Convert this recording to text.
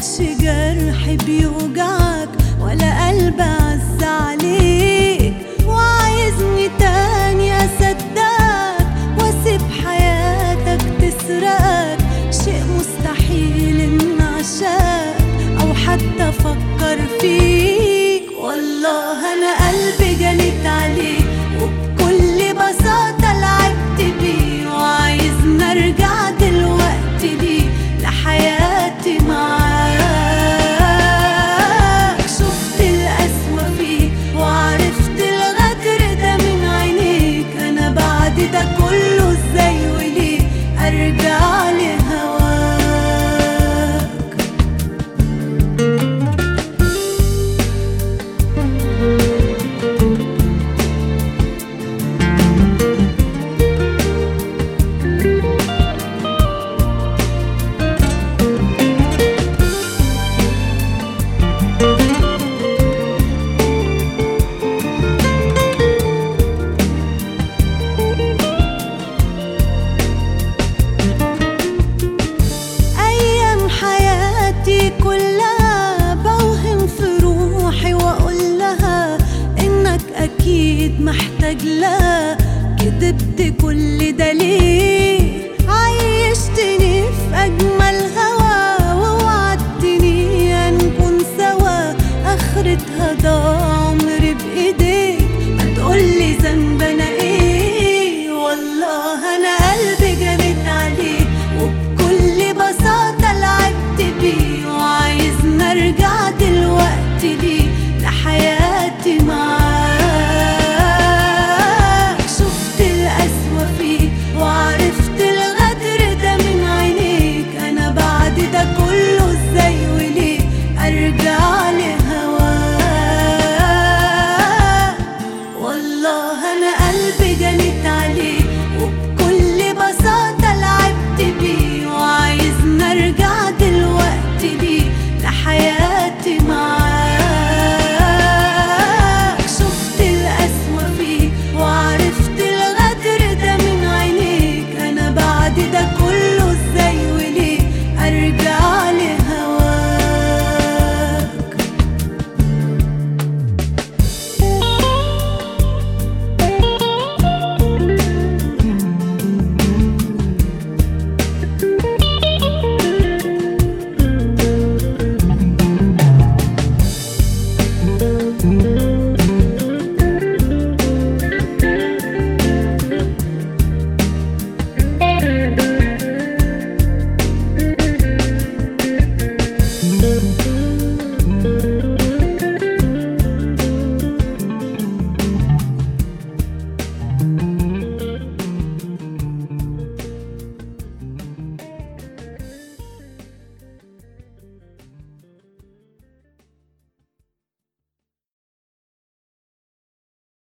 مالكش جرح بيوجعك ولا قلب عز عليك. وعايزني تاني أصدقك وأسيب حياتك تسرقك. شيء مستحيل ان عشاك أو حتى أفكر فيك. والله أنا قلبي جنيت ده كله إزاي وليه؟ أرجع كلها بوهم في روحي إنك أكيد محتاج لها كدبت كل عيشتني في أجمل ووعدتني سوا. اخرتها